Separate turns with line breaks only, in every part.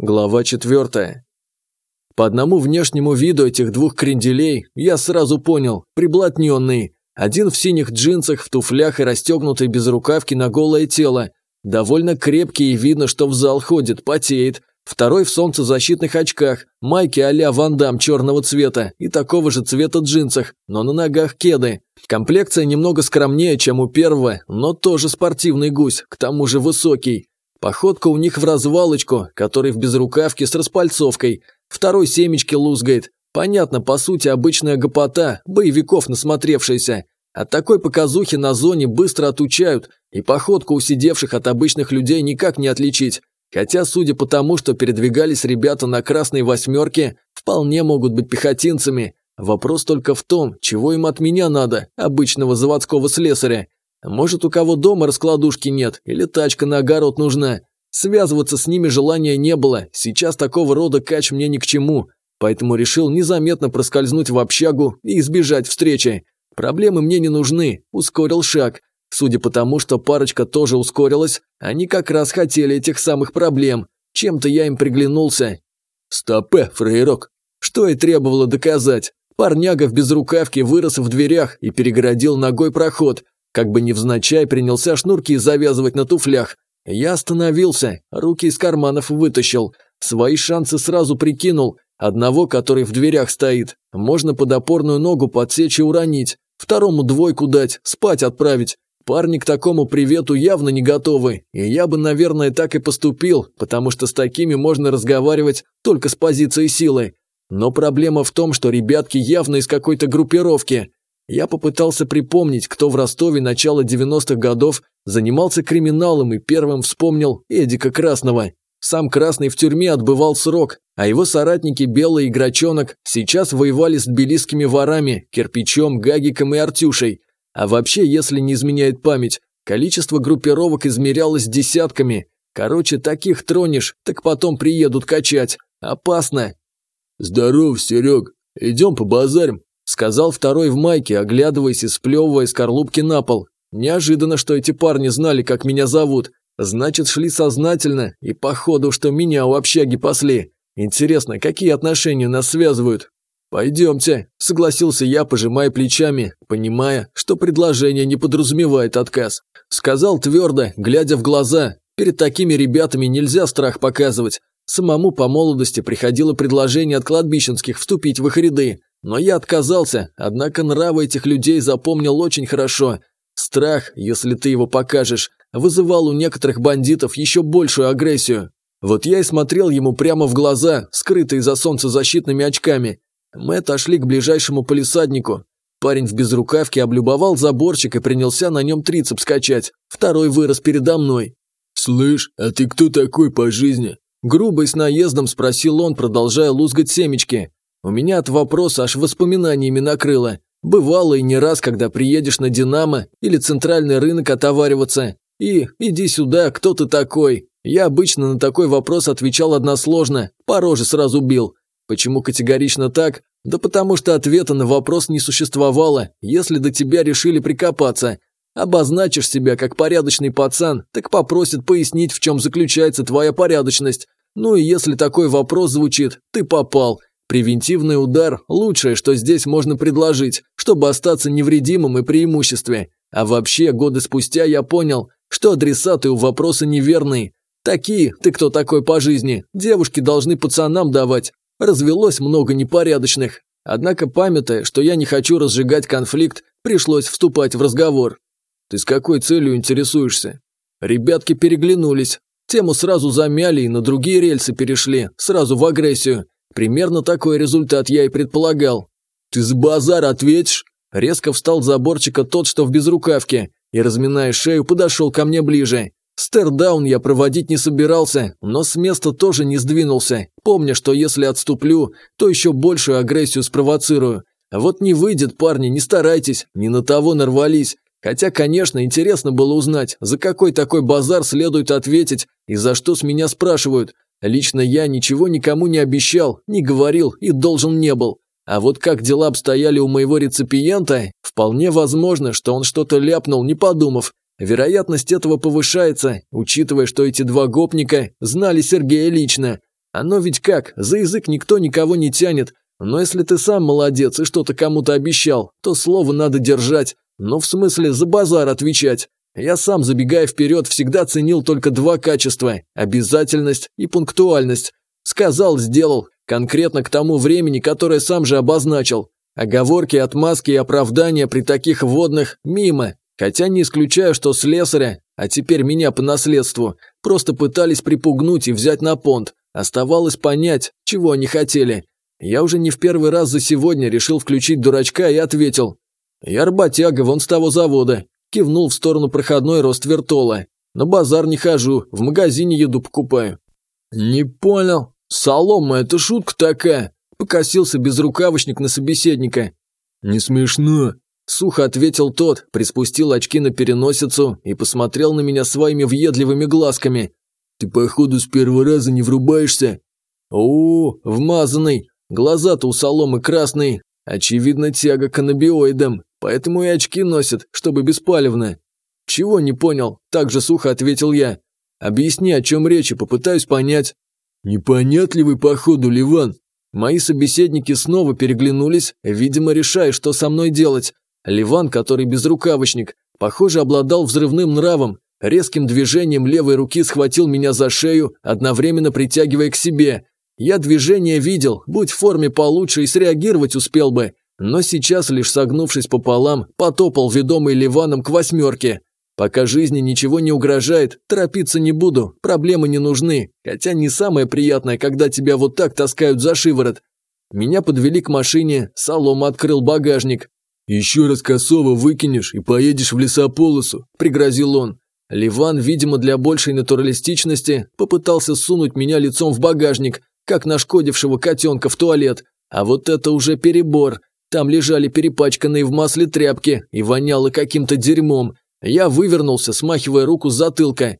Глава четвертая. По одному внешнему виду этих двух кренделей я сразу понял – приблотненные. Один в синих джинсах, в туфлях и расстегнутой безрукавке на голое тело. Довольно крепкий и видно, что в зал ходит, потеет. Второй в солнцезащитных очках, майке а-ля Ван Дам черного цвета и такого же цвета джинсах, но на ногах кеды. Комплекция немного скромнее, чем у первого, но тоже спортивный гусь, к тому же высокий. Походка у них в развалочку, который в безрукавке с распальцовкой. Второй семечки лузгает. Понятно, по сути, обычная гопота, боевиков насмотревшаяся. От такой показухи на зоне быстро отучают, и походку у сидевших от обычных людей никак не отличить. Хотя, судя по тому, что передвигались ребята на красной восьмерке, вполне могут быть пехотинцами. Вопрос только в том, чего им от меня надо, обычного заводского слесаря. Может, у кого дома раскладушки нет, или тачка на огород нужна. Связываться с ними желания не было, сейчас такого рода кач мне ни к чему, поэтому решил незаметно проскользнуть в общагу и избежать встречи. Проблемы мне не нужны, ускорил шаг. Судя по тому, что парочка тоже ускорилась, они как раз хотели этих самых проблем. Чем-то я им приглянулся. Стопе, фрейрок. Что и требовало доказать. Парняга в безрукавке вырос в дверях и перегородил ногой проход, как бы невзначай принялся шнурки завязывать на туфлях. Я остановился, руки из карманов вытащил. Свои шансы сразу прикинул. Одного, который в дверях стоит, можно под опорную ногу подсечь и уронить. Второму двойку дать, спать отправить. Парни к такому привету явно не готовы, и я бы, наверное, так и поступил, потому что с такими можно разговаривать только с позиции силы. Но проблема в том, что ребятки явно из какой-то группировки. Я попытался припомнить, кто в Ростове начала 90-х годов занимался криминалом и первым вспомнил Эдика Красного. Сам Красный в тюрьме отбывал срок, а его соратники Белый и Грачонок сейчас воевали с тбилисскими ворами, Кирпичом, Гагиком и Артюшей. А вообще, если не изменяет память, количество группировок измерялось десятками. Короче, таких тронешь, так потом приедут качать. Опасно.
«Здоров, Серег. Идем побазарим»,
Сказал второй в майке, оглядываясь и сплевывая скорлупки на пол. Неожиданно, что эти парни знали, как меня зовут. Значит, шли сознательно, и походу, что меня у общаги пасли. Интересно, какие отношения нас связывают? «Пойдемте», – согласился я, пожимая плечами, понимая, что предложение не подразумевает отказ. Сказал твердо, глядя в глаза. Перед такими ребятами нельзя страх показывать. Самому по молодости приходило предложение от кладбищенских вступить в их ряды. Но я отказался, однако нравы этих людей запомнил очень хорошо. Страх, если ты его покажешь, вызывал у некоторых бандитов еще большую агрессию. Вот я и смотрел ему прямо в глаза, скрытые за солнцезащитными очками. Мы отошли к ближайшему полисаднику. Парень в безрукавке облюбовал заборчик и принялся на нем трицеп скачать. Второй вырос передо мной.
«Слышь, а ты кто такой по жизни?»
Грубо и с наездом спросил он, продолжая лузгать семечки. У меня от вопроса аж воспоминаниями накрыло. Бывало и не раз, когда приедешь на «Динамо» или центральный рынок отовариваться. И «иди сюда, кто ты такой?» Я обычно на такой вопрос отвечал односложно, по роже сразу бил. Почему категорично так? Да потому что ответа на вопрос не существовало, если до тебя решили прикопаться. Обозначишь себя как порядочный пацан, так попросят пояснить, в чем заключается твоя порядочность. Ну и если такой вопрос звучит, ты попал – Превентивный удар – лучшее, что здесь можно предложить, чтобы остаться невредимым и преимуществе. А вообще, годы спустя я понял, что адресаты у вопроса неверные. Такие, ты кто такой по жизни, девушки должны пацанам давать. Развелось много непорядочных. Однако, памятая, что я не хочу разжигать конфликт, пришлось вступать в разговор. Ты с какой целью интересуешься? Ребятки переглянулись. Тему сразу замяли и на другие рельсы перешли, сразу в агрессию. Примерно такой результат я и предполагал. «Ты с базар ответишь?» Резко встал заборчика тот, что в безрукавке, и, разминая шею, подошел ко мне ближе. Стердаун я проводить не собирался, но с места тоже не сдвинулся, помня, что если отступлю, то еще большую агрессию спровоцирую. Вот не выйдет, парни, не старайтесь, не на того нарвались. Хотя, конечно, интересно было узнать, за какой такой базар следует ответить и за что с меня спрашивают. Лично я ничего никому не обещал, не говорил и должен не был. А вот как дела обстояли у моего реципиента, вполне возможно, что он что-то ляпнул, не подумав. Вероятность этого повышается, учитывая, что эти два гопника знали Сергея лично. Оно ведь как, за язык никто никого не тянет. Но если ты сам молодец и что-то кому-то обещал, то слово надо держать. Ну, в смысле, за базар отвечать. Я сам, забегая вперед, всегда ценил только два качества – обязательность и пунктуальность. Сказал, сделал, конкретно к тому времени, которое сам же обозначил. Оговорки, отмазки и оправдания при таких вводных – мимо. Хотя не исключаю, что слесаря, а теперь меня по наследству, просто пытались припугнуть и взять на понт. Оставалось понять, чего они хотели. Я уже не в первый раз за сегодня решил включить дурачка и ответил. «Я работяга, вон с того завода». Кивнул в сторону проходной рост вертола. «На базар не хожу, в магазине еду покупаю». «Не понял. Солома, это шутка такая?» Покосился безрукавочник на собеседника.
«Не смешно»,
Сухо ответил тот, приспустил очки на переносицу и посмотрел на меня своими въедливыми глазками.
«Ты, походу, с первого раза не врубаешься?»
«О, вмазанный! Глаза-то у соломы красные. Очевидно, тяга к анабиоидам, поэтому и очки носят, чтобы беспалевно». «Чего не понял?» – так же сухо ответил я. «Объясни, о чем речь, и попытаюсь понять».
«Непонятливый, походу, Ливан».
Мои собеседники снова переглянулись, видимо, решая, что со мной делать. Ливан, который безрукавочник, похоже, обладал взрывным нравом. Резким движением левой руки схватил меня за шею, одновременно притягивая к себе. Я движение видел, будь в форме получше и среагировать успел бы. Но сейчас, лишь согнувшись пополам, потопал ведомый Ливаном к восьмерке. Пока жизни ничего не угрожает, торопиться не буду, проблемы не нужны. Хотя не самое приятное, когда тебя вот так таскают за шиворот. Меня подвели к машине, Солома открыл багажник.
«Еще раз косово выкинешь и поедешь в лесополосу», – пригрозил он.
Ливан, видимо, для большей натуралистичности, попытался сунуть меня лицом в багажник, как нашкодившего котенка в туалет. А вот это уже перебор. Там лежали перепачканные в масле тряпки и воняло каким-то дерьмом. Я вывернулся, смахивая руку с затылка.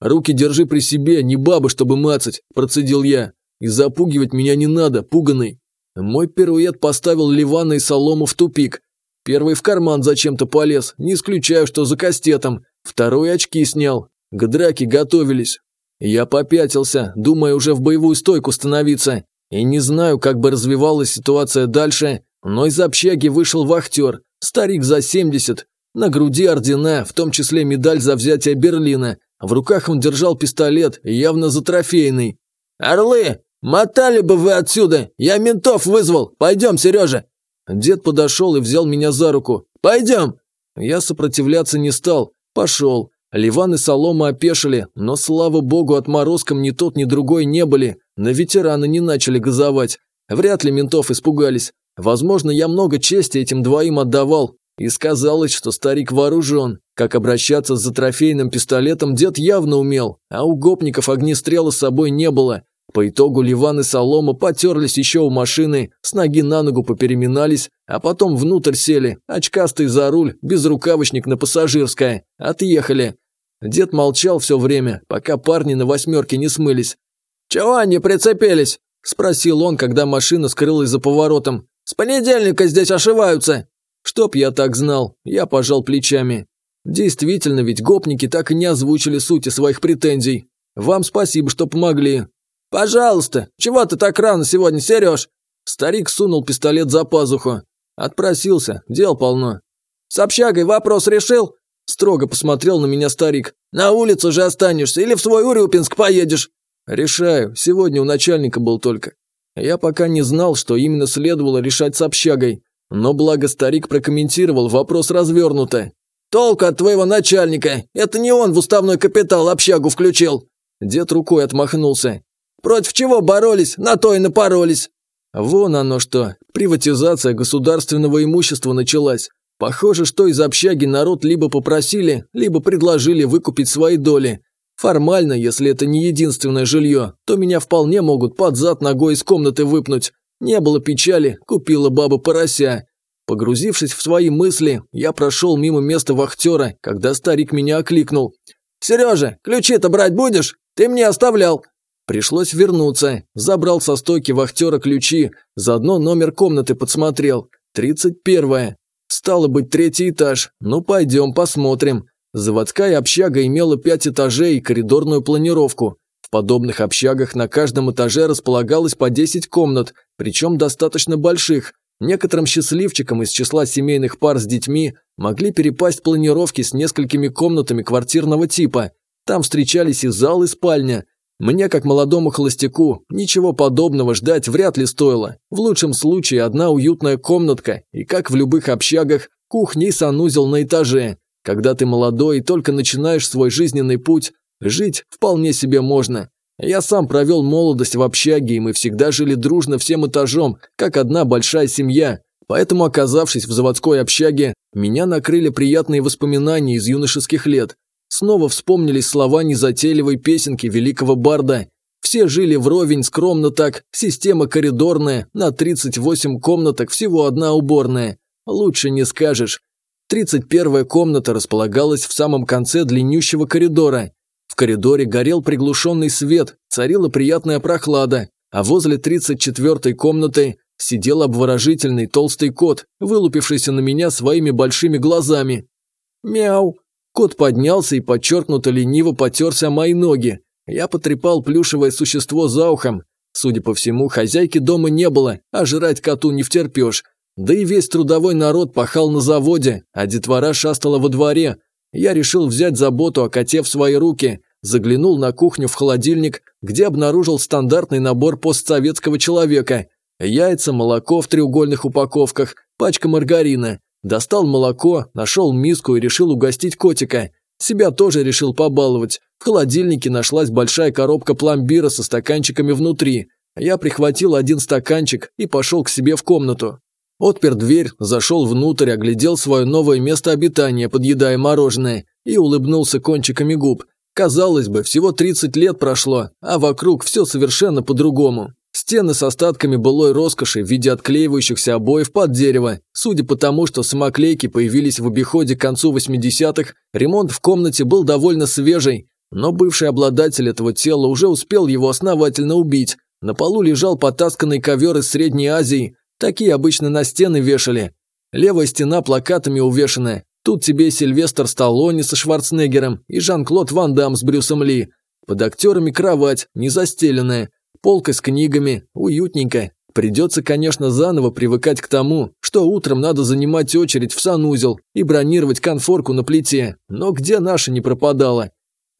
«Руки держи при себе, не баба, чтобы мацать», – процедил я. «И запугивать меня не надо, пуганый». Мой пируэт поставил Ливана и Солому в тупик. Первый в карман зачем-то полез, не исключаю, что за кастетом. Второй очки снял. К драке готовились. Я попятился, думая уже в боевую стойку становиться. И не знаю, как бы развивалась ситуация дальше, но из общаги вышел вахтер, старик за 70. На груди ордена, в том числе медаль за взятие Берлина. В руках он держал пистолет, явно за трофейный. «Орлы, мотали бы вы отсюда! Я ментов вызвал! Пойдем, Сережа!» Дед подошел и взял меня за руку. «Пойдем!» Я сопротивляться не стал. Пошел. Ливан и Солома опешили, но, слава богу, отморозком ни тот, ни другой не были. На ветераны не начали газовать. Вряд ли ментов испугались. Возможно, я много чести этим двоим отдавал. И сказалось, что старик вооружен. Как обращаться с трофейным пистолетом дед явно умел, а у гопников огнестрела с собой не было. По итогу Ливан и Солома потерлись еще у машины, с ноги на ногу попереминались, а потом внутрь сели, очкастый за руль, безрукавочник на пассажирское. Отъехали. Дед молчал все время, пока парни на восьмерке не смылись. «Чего они прицепились?» – спросил он, когда машина скрылась за поворотом. «С понедельника здесь ошиваются!» Чтоб я так знал, я пожал плечами. Действительно, ведь гопники так и не озвучили сути своих претензий. Вам спасибо, что помогли. «Пожалуйста, чего ты так рано сегодня, Сереж?» Старик сунул пистолет за пазуху. Отпросился, дел полно. «С общагой вопрос решил?» Строго посмотрел на меня старик. «На улицу же останешься или в свой Урюпинск поедешь?» «Решаю, сегодня у начальника был только». Я пока не знал, что именно следовало решать с общагой. Но благо старик прокомментировал вопрос развернуто. «Толку от твоего начальника! Это не он в уставной капитал общагу включил!» Дед рукой отмахнулся. Против чего боролись, на то и напоролись. Вон оно что, приватизация государственного имущества началась. Похоже, что из общаги народ либо попросили, либо предложили выкупить свои доли. Формально, если это не единственное жилье, то меня вполне могут под зад ногой из комнаты выпнуть. Не было печали, купила баба порося. Погрузившись в свои мысли, я прошел мимо места вахтера, когда старик меня окликнул. «Сережа, ключи-то брать будешь? Ты мне оставлял». Пришлось вернуться. Забрал со стойки вахтера ключи, заодно номер комнаты подсмотрел. Тридцать первая. Стало быть, третий этаж. Ну, пойдем посмотрим. Заводская общага имела пять этажей и коридорную планировку. В подобных общагах на каждом этаже располагалось по 10 комнат, причем достаточно больших. Некоторым счастливчикам из числа семейных пар с детьми могли перепасть планировки с несколькими комнатами квартирного типа. Там встречались и зал, и спальня. Мне, как молодому холостяку, ничего подобного ждать вряд ли стоило. В лучшем случае одна уютная комнатка, и как в любых общагах, кухня и санузел на этаже. Когда ты молодой и только начинаешь свой жизненный путь, Жить вполне себе можно. Я сам провел молодость в общаге, и мы всегда жили дружно всем этажом, как одна большая семья. Поэтому, оказавшись в заводской общаге, меня накрыли приятные воспоминания из юношеских лет. Снова вспомнились слова незатейливой песенки великого барда. Все жили вровень, скромно так, система коридорная, на 38 комнаток всего одна уборная. Лучше не скажешь. 31 комната располагалась в самом конце длиннющего коридора. В коридоре горел приглушенный свет, царила приятная прохлада, а возле 34-й комнаты сидел обворожительный толстый кот, вылупившийся на меня своими большими глазами. «Мяу!» Кот поднялся и подчеркнуто лениво потерся о мои ноги. Я потрепал плюшевое существо за ухом. Судя по всему, хозяйки дома не было, а жрать коту не втерпешь. Да и весь трудовой народ пахал на заводе, а детвора шастала во дворе, я решил взять заботу о коте в свои руки, заглянул на кухню в холодильник, где обнаружил стандартный набор постсоветского человека. Яйца, молоко в треугольных упаковках, пачка маргарина. Достал молоко, нашел миску и решил угостить котика. Себя тоже решил побаловать. В холодильнике нашлась большая коробка пломбира со стаканчиками внутри. Я прихватил один стаканчик и пошел к себе в комнату. Отпер дверь, зашел внутрь, оглядел свое новое место обитания, подъедая мороженое, и улыбнулся кончиками губ. Казалось бы, всего 30 лет прошло, а вокруг все совершенно по-другому. Стены с остатками былой роскоши в виде отклеивающихся обоев под дерево. Судя по тому, что самоклейки появились в обиходе к концу 80-х, ремонт в комнате был довольно свежий, но бывший обладатель этого тела уже успел его основательно убить. На полу лежал потасканный ковер из Средней Азии, Такие обычно на стены вешали. Левая стена плакатами увешанная. Тут тебе Сильвестр Сталлоне со Шварценеггером и Жан-Клод Ван Дам с Брюсом Ли. Под актерами кровать, не застеленная. Полка с книгами, уютненько. Придется, конечно, заново привыкать к тому, что утром надо занимать очередь в санузел и бронировать конфорку на плите. Но где наша не пропадала?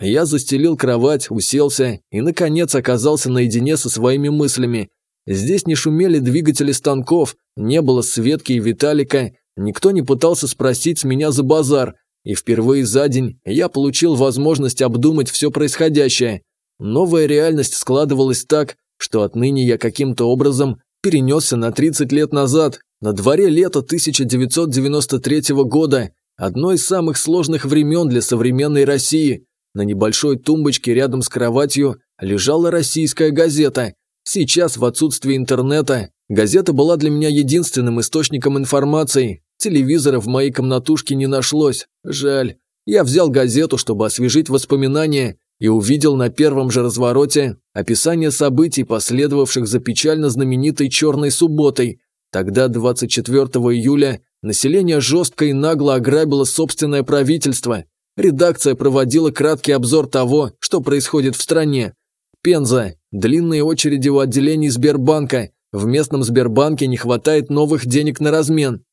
Я застелил кровать, уселся и, наконец, оказался наедине со своими мыслями. Здесь не шумели двигатели станков, не было Светки и Виталика, никто не пытался спросить с меня за базар, и впервые за день я получил возможность обдумать все происходящее. Новая реальность складывалась так, что отныне я каким-то образом перенесся на 30 лет назад, на дворе лета 1993 года, одно из самых сложных времен для современной России. На небольшой тумбочке рядом с кроватью лежала российская газета, Сейчас, в отсутствие интернета, газета была для меня единственным источником информации. Телевизора в моей комнатушке не нашлось. Жаль. Я взял газету, чтобы освежить воспоминания, и увидел на первом же развороте описание событий, последовавших за печально знаменитой «Черной субботой». Тогда, 24 июля, население жестко и нагло ограбило собственное правительство. Редакция проводила краткий обзор того, что происходит в стране. Пенза. Длинные очереди у отделений Сбербанка. В местном Сбербанке не хватает новых денег на размен.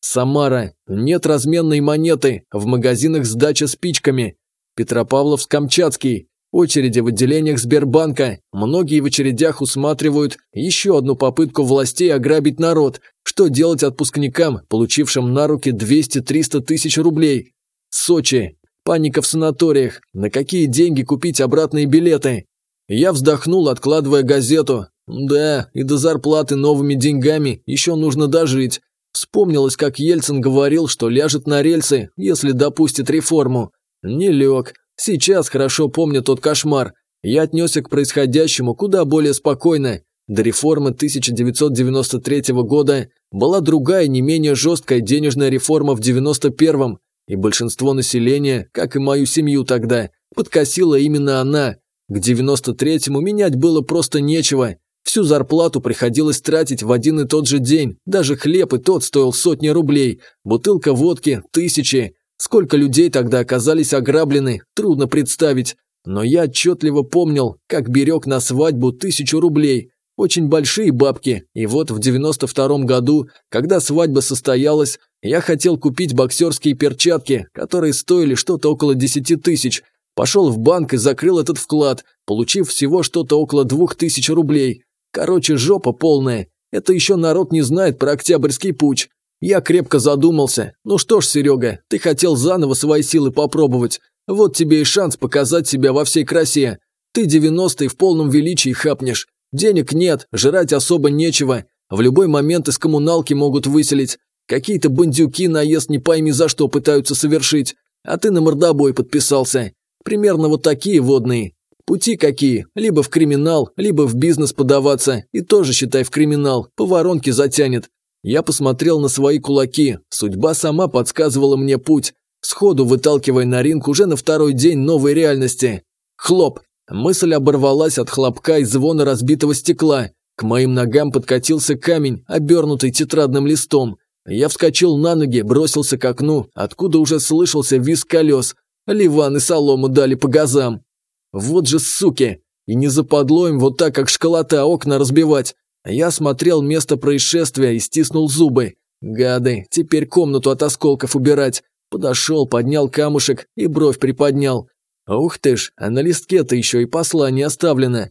Самара. Нет разменной монеты. В магазинах сдача спичками. Петропавловск-Камчатский. Очереди в отделениях Сбербанка. Многие в очередях усматривают еще одну попытку властей ограбить народ. Что делать отпускникам, получившим на руки 200-300 тысяч рублей? Сочи. Паника в санаториях. На какие деньги купить обратные билеты? Я вздохнул, откладывая газету. Да, и до зарплаты новыми деньгами еще нужно дожить. Вспомнилось, как Ельцин говорил, что ляжет на рельсы, если допустит реформу. Не лег. Сейчас хорошо помню тот кошмар. Я отнесся к происходящему куда более спокойно. До реформы 1993 года была другая, не менее жесткая денежная реформа в 91-м, и большинство населения, как и мою семью тогда, подкосила именно она. К 93-му менять было просто нечего. Всю зарплату приходилось тратить в один и тот же день. Даже хлеб и тот стоил сотни рублей. Бутылка водки – тысячи. Сколько людей тогда оказались ограблены, трудно представить. Но я отчетливо помнил, как берег на свадьбу тысячу рублей. Очень большие бабки, и вот в 92-м году, когда свадьба состоялась, я хотел купить боксерские перчатки, которые стоили что-то около 10 тысяч. Пошел в банк и закрыл этот вклад, получив всего что-то около двух тысяч рублей. Короче, жопа полная. Это еще народ не знает про Октябрьский путь. Я крепко задумался. Ну что ж, Серега, ты хотел заново свои силы попробовать. Вот тебе и шанс показать себя во всей красе. Ты 90-й в полном величии хапнешь. Денег нет, жрать особо нечего. В любой момент из коммуналки могут выселить. Какие-то бандюки наезд не пойми за что пытаются совершить. А ты на мордобой подписался. Примерно вот такие водные. Пути какие? Либо в криминал, либо в бизнес подаваться. И тоже, считай, в криминал. По воронке затянет. Я посмотрел на свои кулаки. Судьба сама подсказывала мне путь сходу выталкивая на ринг уже на второй день новой реальности. Хлоп! Мысль оборвалась от хлопка и звона разбитого стекла. К моим ногам подкатился камень, обернутый тетрадным листом. Я вскочил на ноги, бросился к окну, откуда уже слышался визг колес. Ливан и солому дали по газам. Вот же суки! И не западло им вот так, как школота, окна разбивать. Я смотрел место происшествия и стиснул зубы. Гады, теперь комнату от осколков убирать. Подошел, поднял камушек и бровь приподнял. Ух ты ж, а на листке-то еще и послание оставлено.